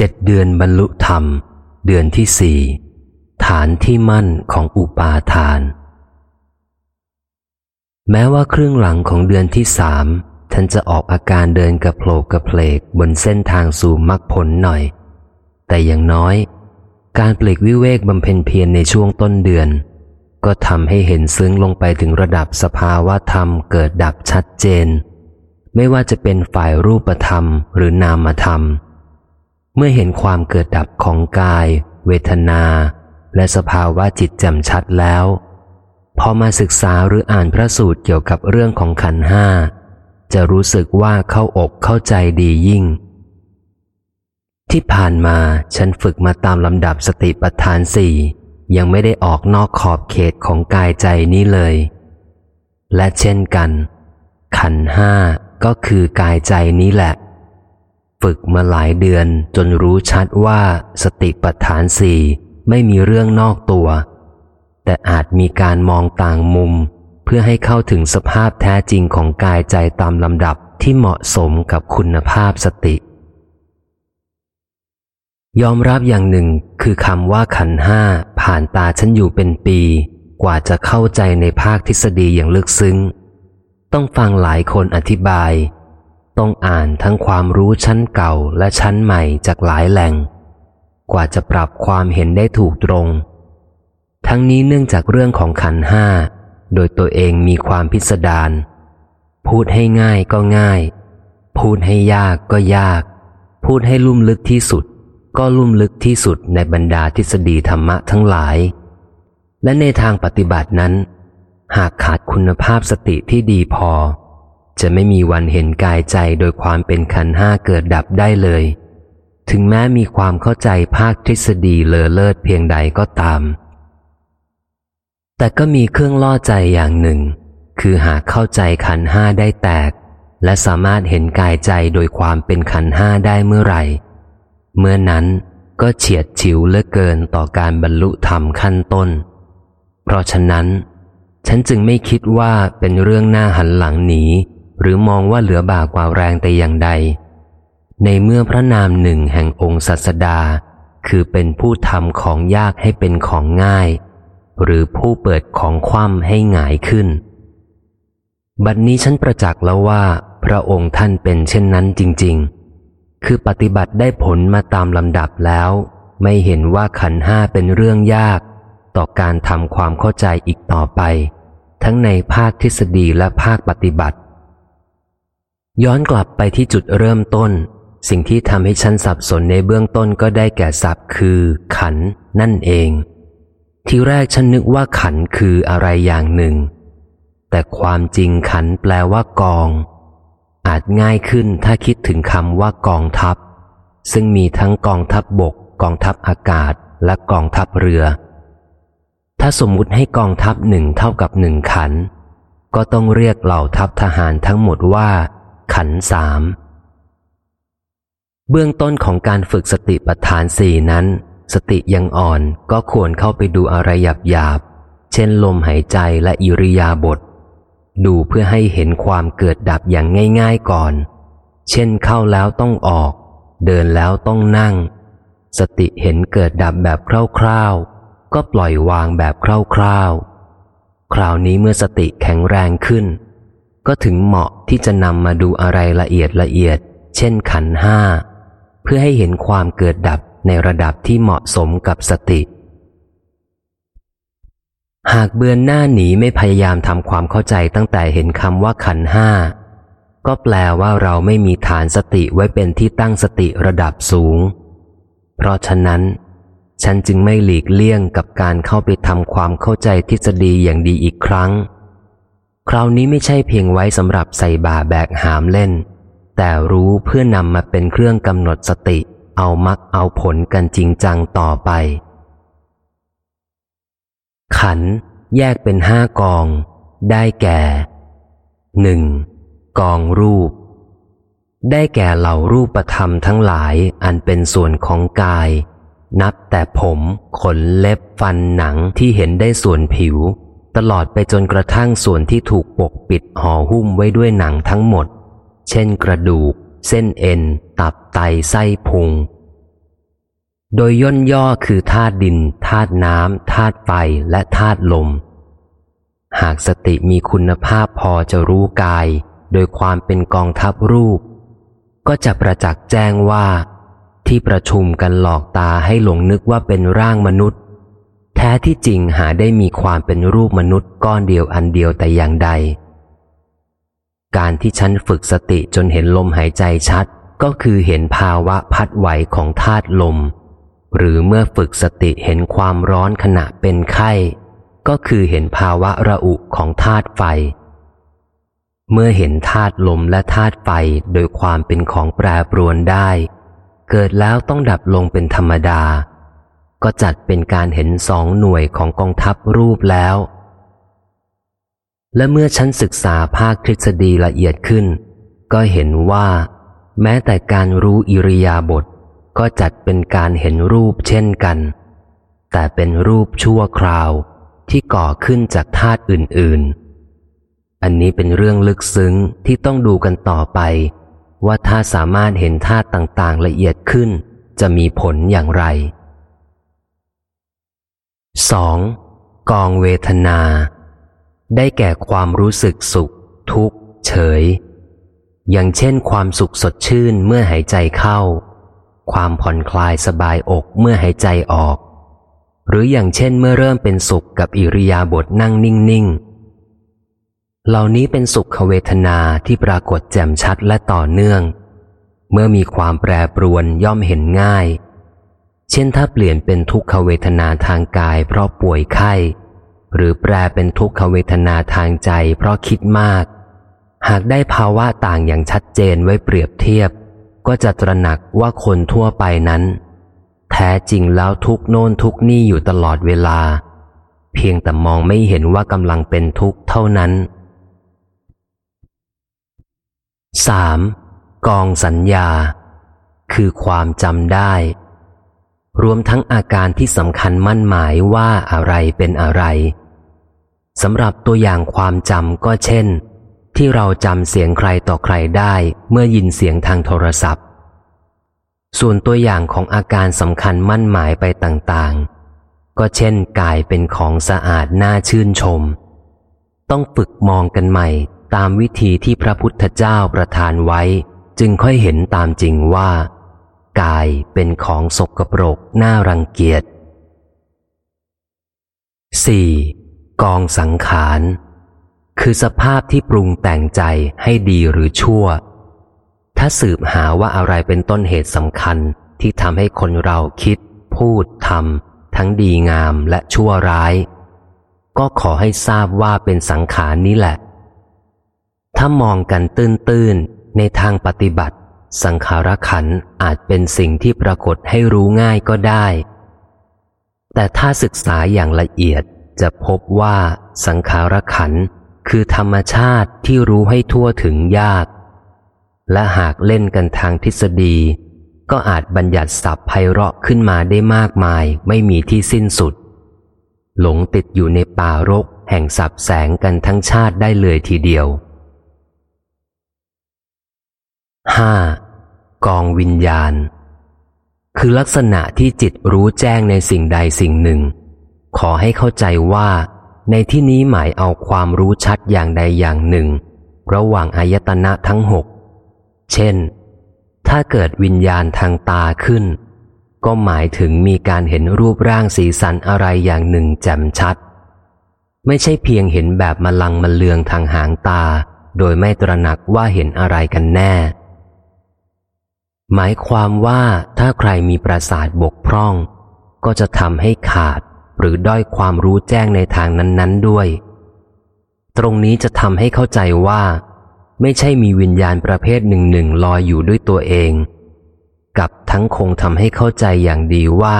เจ็ดเดือนบรรลุธรรม เดือนที่สี่ฐานที่มั่นของอุปาทาน แม้ว่าครึ่งหลังของเดือนที่สามท่านจะออกอาการเดินกระโผลกกระเพลกบนเส้นทางสู่มรรคผลหน่อย แต่อย่างน้อย การปลีกวิเวกบำเพ็ญเพียรในช่วงต้นเดือน ก็ทำให้เห็นซึ้งลงไปถึงระดับสภาวะธรรมเกิดดับชัดเจน ไม่ว่าจะเป็นฝ่ายรูปธรรมหรือนามธรรม เมื่อเห็นความเกิดดับของกาย เวทนา และสภาวะจิตแจ่มชัดแล้ว พอมาศึกษาหรืออ่านพระสูตรเกี่ยวกับเรื่องของขันห้าจะรู้สึกว่าเข้าอกเข้าใจดียิ่ง ที่ผ่านมาฉันฝึกมาตามลำดับสติปัฏฐานสี่ยังไม่ได้ออกนอกขอบเขตของกายใจนี้เลย และเช่นกัน ขันห้าก็คือกายใจนี้แหละ ฝึกมาหลายเดือนจนรู้ชัดว่าสติปัฏฐานสี่ไม่มีเรื่องนอกตัว แต่อาจมีการมองต่างมุม เพื่อให้เข้าถึงสภาพแท้จริงของกายใจตามลำดับที่เหมาะสมกับคุณภาพสติ ยอมรับอย่างหนึ่งคือคำว่าขันห้าผ่านตาฉันอยู่เป็นปี กว่าจะเข้าใจในภาคทฤษฎีอย่างลึกซึ้ง ต้องฟังหลายคนอธิบาย ต้องอ่านทั้งความรู้ชั้นเก่าและชั้นใหม่จากหลายแหล่ง กว่าจะปรับความเห็นได้ถูกตรง ทั้งนี้เนื่องจากเรื่องของขันห้า โดยตัวเองมีความพิสดารพูดให้ง่ายก็ง่าย พูดให้ยากก็ยาก พูดให้ลุ่มลึกที่สุด ก็ลุ่มลึกที่สุดในบรรดาทฤษฎีธรรมะทั้งหลาย และในทางปฏิบัตินั้น หากขาดคุณภาพสติที่ดีพอ จะไม่มีวันเห็นกายใจโดยความเป็นขันห้าเกิดดับได้เลย ถึงแม้มีความเข้าใจภาคทฤษฎีเลอเลิศเพียงใดก็ตาม แต่ก็มีเครื่องล่อใจอย่างหนึ่ง คือหากเข้าใจขันห้าได้แตก และสามารถเห็นกายใจโดยความเป็นขันห้าได้เมื่อไหร่ เมื่อนั้นก็เฉียดฉิวเลือเกินต่อการบรรลุธรรมขั้นต้น เพราะฉะนั้น ฉันจึงไม่คิดว่าเป็นเรื่องหน้าหันหลังหนี หรือมองว่าเหลือบากว่าแรงแต่อย่างใด ในเมื่อพระนามหนึ่งแห่งองค์ศัสดา คือเป็นผู้ทำของยากให้เป็นของง่าย หรือผู้เปิดของคว่ำให้หงายขึ้น บัดนนี้ฉันประจักษ์แล้วว่า พระองค์ท่านเป็นเช่นนั้นจริง ๆ คือปฏิบัติได้ผลมาตามลำดับแล้ว ไม่เห็นว่าขันห้าเป็นเรื่องยาก ต่อการทำความเข้าใจอีกต่อไป ทั้งในภาคทฤษฎีและภาคปฏิบัติ ย้อนกลับไปที่จุดเริ่มต้น สิ่งที่ทำให้ฉันสับสนในเบื้องต้นก็ได้แก่ศัพท์คือ ขันนั่นเอง ทีแรกฉันนึกว่าขันคืออะไรอย่างหนึ่ง แต่ความจริงขันแปลว่ากอง อาจง่ายขึ้นถ้าคิดถึงคำว่ากองทัพ ซึ่งมีทั้งกองทัพบบก กองทัพอากาศและกองทัพเรือ ถ้าสมมุติให้กองทัพหนึ่งเท่ากับหนึ่งขัน ก็ต้องเรียกเหล่าทัพทหารทั้งหมดว่า ขันสามเบื้องต้นของการฝึกสติปัฏฐานสี่นั้น สติยังอ่อนก็ควรเข้าไปดูอะไรหยาบหยาบ เช่นลมหายใจและอิริยาบถดูเพื่อให้เห็นความเกิดดับอย่างง่าย ๆก่อน เช่นเข้าแล้วต้องออก เดินแล้วต้องนั่ง สติเห็นเกิดดับแบบคร่าวๆ ก็ปล่อยวางแบบคร่าวๆ คราวนี้เมื่อสติแข็งแรงขึ้น ก็ถึงเหมาะที่จะนำมาดูอะไรละเอียดละเอียด เช่นขันห้า เพื่อให้เห็นความเกิดดับในระดับที่เหมาะสมกับสติ หากเบือนหน้าหนีไม่พยายามทำความเข้าใจตั้งแต่เห็นคำว่าขันห้า ก็แปลว่าเราไม่มีฐานสติไว้เป็นที่ตั้งสติระดับสูง เพราะฉะนั้น ฉันจึงไม่หลีกเลี่ยงกับการเข้าไปทำความเข้าใจทฤษฎีอย่างดีอีกครั้ง คราวนี้ไม่ใช่เพียงไว้สำหรับใส่บาแบกหามเล่น แต่รู้เพื่อนำมาเป็นเครื่องกำหนดสติ เอามักเอาผลกันจริงจังต่อไป ขันแยกเป็นห้ากอง ได้แก่หนึ่งกองรูป ได้แก่เหล่ารูปธรรมทั้งหลายอันเป็นส่วนของกาย นับแต่ผม ขนเล็บฟันหนังที่เห็นได้ส่วนผิว ตลอดไปจนกระทั่งส่วนที่ถูกปกปิดห่อหุ้มไว้ด้วยหนังทั้งหมด เช่นกระดูก เส้นเอ็น ตับไตไส้พุง โดยย่นย่อคือธาตุดินธาตุน้ำธาตุไฟและธาตุลม หากสติมีคุณภาพพอจะรู้กาย โดยความเป็นกองทัพรูป ก็จะประจักษ์แจ้งว่า ที่ประชุมกันหลอกตาให้หลงนึกว่าเป็นร่างมนุษย์ แท้ที่จริงหาได้มีความเป็นรูปมนุษย์ก้อนเดียวอันเดียวแต่อย่างใด การที่ฉันฝึกสติจนเห็นลมหายใจชัด ก็คือเห็นภาวะพัดไหวของธาตุลม หรือเมื่อฝึกสติเห็นความร้อนขณะเป็นไข้ ก็คือเห็นภาวะระอุของธาตุไฟ เมื่อเห็นธาตุลมและธาตุไฟโดยความเป็นของแปรปรวนได้ เกิดแล้วต้องดับลงเป็นธรรมดา ก็จัดเป็นการเห็นสองหน่วยของกองทัพรูปแล้ว และเมื่อฉันศึกษาภาคทฤษฎีละเอียดขึ้น ก็เห็นว่า แม้แต่การรู้อิริยาบถก็จัดเป็นการเห็นรูปเช่นกัน แต่เป็นรูปชั่วคราวที่ก่อขึ้นจากธาตุอื่น ๆ อันนี้เป็นเรื่องลึกซึ้งที่ต้องดูกันต่อไป ว่าถ้าสามารถเห็นธาตุต่างๆละเอียดขึ้น จะมีผลอย่างไร 2. กองเวทนา ได้แก่ความรู้สึกสุข ทุกข์ เฉย อย่างเช่น ความสุขสดชื่นเมื่อหายใจเข้า ความผ่อนคลายสบายอกเมื่อหายใจออก หรืออย่างเช่นเมื่อเริ่มเป็นสุขกับอิริยาบถนั่งนิ่ง ๆ เหล่านี้เป็นสุขเวทนาที่ปรากฏแจ่มชัดและต่อเนื่อง เมื่อมีความแปรปรวนย่อมเห็นง่าย เช่นถ้าเปลี่ยนเป็นทุกขเวทนาทางกายเพราะป่วยไข้ หรือแปลเป็นทุกขเวทนาทางใจเพราะคิดมาก หากได้ภาวะต่างอย่างชัดเจนไว้เปรียบเทียบ ก็จะตระหนักว่าคนทั่วไปนั้น แท้จริงแล้วทุกโน่นทุกนี่อยู่ตลอดเวลา เพียงแต่มองไม่เห็นว่ากำลังเป็นทุกข์เท่านั้น 3. กองสัญญา คือความจำได้ รวมทั้งอาการที่สำคัญมั่นหมายว่าอะไรเป็นอะไรสำหรับตัวอย่างความจำก็เช่น ที่เราจำเสียงใครต่อใครได้เมื่อยินเสียงทางโทรศัพท์ ส่วนตัวอย่างของอาการสำคัญมั่นหมายไปต่างๆ ก็เช่นกายเป็นของสะอาดน่าชื่นชม ต้องฝึกมองกันใหม่ตามวิธีที่พระพุทธเจ้าประทานไว้ จึงค่อยเห็นตามจริงว่า กายเป็นของสกปรกน่ารังเกียจ 4. กองสังขาร คือสภาพที่ปรุงแต่งใจให้ดีหรือชั่ว ถ้าสืบหาว่าอะไรเป็นต้นเหตุสำคัญที่ทำให้คนเราคิด พูดทำทั้งดีงามและชั่วร้าย ก็ขอให้ทราบว่าเป็นสังขารนี้แหละ ถ้ามองกันตื้นๆ ในทางปฏิบัติ สังขารขันอาจเป็นสิ่งที่ปรากฏให้รู้ง่ายก็ได้ แต่ถ้าศึกษาอย่างละเอียดจะพบว่าสังขารขันคือธรรมชาติที่รู้ให้ทั่วถึงยาก และหากเล่นกันทางทฤษฎี ก็อาจบัญญัติศัพท์ไพเราะขึ้นมาได้มากมายไม่มีที่สิ้นสุด หลงติดอยู่ในป่ารกแห่งสับแสงกันทั้งชาติได้เลยทีเดียว 5. กองวิญญาณ คือลักษณะที่จิตรู้แจ้งในสิ่งใดสิ่งหนึ่ง ขอให้เข้าใจว่า ในที่นี้หมายเอาความรู้ชัดอย่างใดอย่างหนึ่ง ระหว่างอายตนะทั้งหกเช่น ถ้าเกิดวิญญาณทางตาขึ้น ก็หมายถึงมีการเห็นรูปร่างสีสันอะไรอย่างหนึ่งแจ่มชัด ไม่ใช่เพียงเห็นแบบมลังมเลืองทางหางตา โดยไม่ตระหนักว่าเห็นอะไรกันแน่ หมายความว่าถ้าใครมีประสาทบกพร่อง ก็จะทำให้ขาดหรือด้อยความรู้แจ้งในทางนั้น ๆด้วย ตรงนี้จะทำให้เข้าใจว่า ไม่ใช่มีวิญญาณประเภทหนึ่งหนึ่งลอยอยู่ด้วยตัวเอง กับทั้งคงทำให้เข้าใจอย่างดีว่า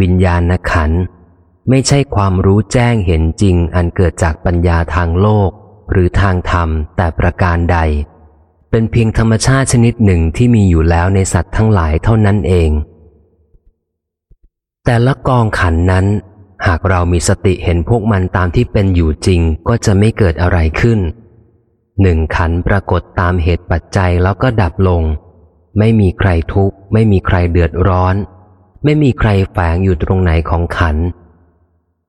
วิญญาณขัน ไม่ใช่ความรู้แจ้งเห็นจริงอันเกิดจากปัญญาทางโลก หรือทางธรรมแต่ประการใด เป็นเพียงธรรมชาติชนิดหนึ่งที่มีอยู่แล้วในสัตว์ทั้งหลายเท่านั้นเอง แต่ละกองขันนั้น หากเรามีสติเห็นพวกมันตามที่เป็นอยู่จริงก็จะไม่เกิดอะไรขึ้นหนึ่งขันปรากฏตามเหตุปัจจัยแล้วก็ดับลง ไม่มีใครทุกข์ ไม่มีใครเดือดร้อน ไม่มีใครแฝงอยู่ตรงไหนของขัน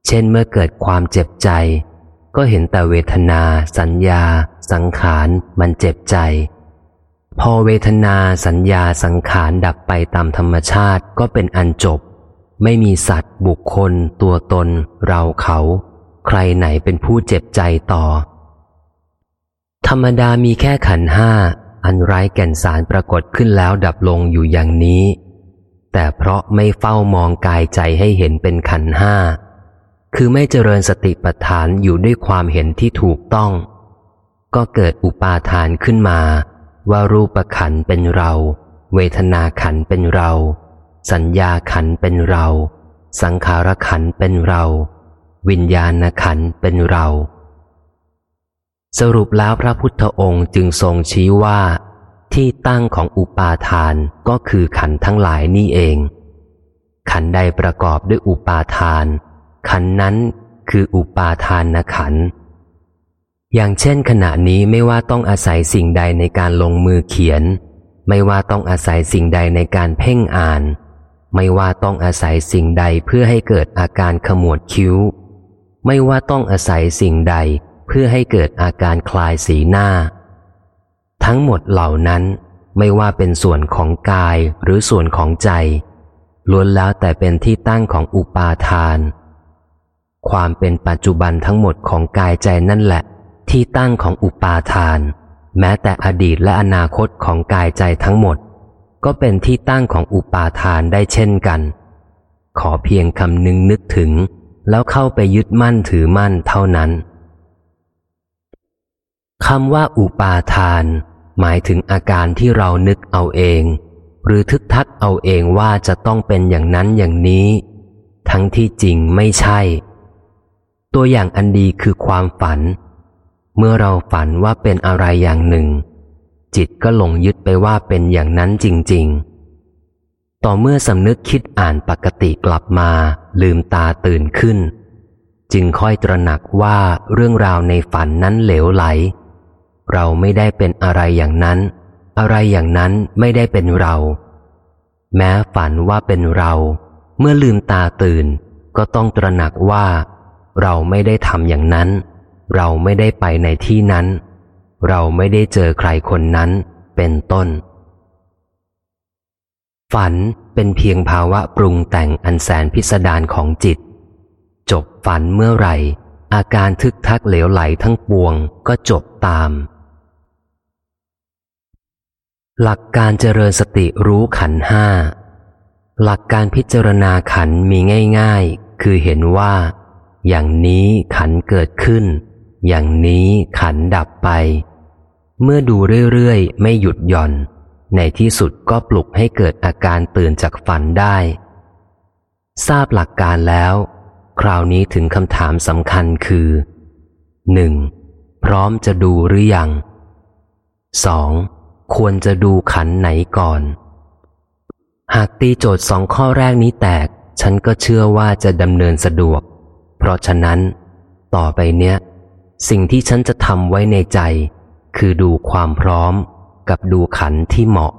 เช่นเมื่อเกิดความเจ็บใจ ก็เห็นแต่เวทนา สัญญา สังขารมันเจ็บใจ พอเวทนาสัญญาสังขารดับไปตามธรรมชาติก็เป็นอันจบ ไม่มีสัตว์ บุคคล ตัวตน เราเขา ใครไหนเป็นผู้เจ็บใจต่อ ธรรมดามีแค่ขันห้า อันไร้แก่นสารปรากฏขึ้นแล้วดับลงอยู่อย่างนี้ แต่เพราะไม่เฝ้ามองกายใจให้เห็นเป็นขันห้า คือไม่เจริญสติปัฏฐานอยู่ด้วยความเห็นที่ถูกต้อง ก็เกิดอุปาทานขึ้นมา ว่ารูปขันเป็นเรา เวทนาขันเป็นเรา สัญญาขันเป็นเรา สังขารขันเป็นเรา วิญญาณขันเป็นเรา สรุปแล้วพระพุทธองค์จึงทรงชี้ว่า ที่ตั้งของอุปาทานก็คือขันทั้งหลายนี่เอง ขันใดประกอบด้วยอุปาทาน ขันนั้นคืออุปาทานขัน อย่างเช่นขณะนี้ไม่ว่าต้องอาศัยสิ่งใดในการลงมือเขียน ไม่ว่าต้องอาศัยสิ่งใดในการเพ่งอ่าน ไม่ว่าต้องอาศัยสิ่งใดเพื่อให้เกิดอาการขมวดคิ้ว ไม่ว่าต้องอาศัยสิ่งใดเพื่อให้เกิดอาการคลายสีหน้า ทั้งหมดเหล่านั้นไม่ว่าเป็นส่วนของกายหรือส่วนของใจล้วนแล้วแต่เป็นที่ตั้งของอุปาทาน ความเป็นปัจจุบันทั้งหมดของกายใจนั่นแหละ ที่ตั้งของอุปาทาน แม้แต่อดีตและอนาคตของกายใจทั้งหมด ก็เป็นที่ตั้งของอุปาทานได้เช่นกัน ขอเพียงคำนึงนึกถึง แล้วเข้าไปยึดมั่นถือมั่นเท่านั้นคำว่าอุปาทาน หมายถึงอาการที่เรานึกเอาเอง หรือทึกทักเอาเองว่าจะต้องเป็นอย่างนั้นอย่างนี้ ทั้งที่จริงไม่ใช่ ตัวอย่างอันดีคือความฝัน เมื่อเราฝันว่าเป็นอะไรอย่างหนึ่ง จิตก็หลงยึดไปว่าเป็นอย่างนั้นจริง ๆ ต่อเมื่อสำนึกคิดอ่านปกติกลับมา ลืมตาตื่นขึ้น จึงค่อยตระหนักว่าเรื่องราวในฝันนั้นเหลวไหล เราไม่ได้เป็นอะไรอย่างนั้น อะไรอย่างนั้นไม่ได้เป็นเรา แม้ฝันว่าเป็นเรา เมื่อลืมตาตื่น ก็ต้องตระหนักว่า เราไม่ได้ทำอย่างนั้น เราไม่ได้ไปในที่นั้น เราไม่ได้เจอใครคนนั้นเป็นต้น ฝันเป็นเพียงภาวะปรุงแต่งอันแสนพิสดารของจิต จบฝันเมื่อไหร่ อาการทึกทักเหลวไหลทั้งปวงก็จบตาม หลักการเจริญสติรู้ขันห้าหลักการพิจารณาขันมีง่าย ๆ คือเห็นว่า อย่างนี้ขันเกิดขึ้น อย่างนี้ขันดับไป เมื่อดูเรื่อยๆ ไม่หยุดหย่อน ในที่สุดก็ปลุกให้เกิดอาการตื่นจากฝันได้ ทราบหลักการแล้ว คราวนี้ถึงคำถามสำคัญคือหนึ่งพร้อมจะดูหรือยังสองควรจะดูขันไหนก่อน หากตีโจทย์สองข้อแรกนี้แตก ฉันก็เชื่อว่าจะดำเนินสะดวก เพราะฉะนั้น ต่อไปเนี้ย สิ่งที่ฉันจะทำไว้ในใจ คือดูความพร้อมกับดูขันที่เหมาะ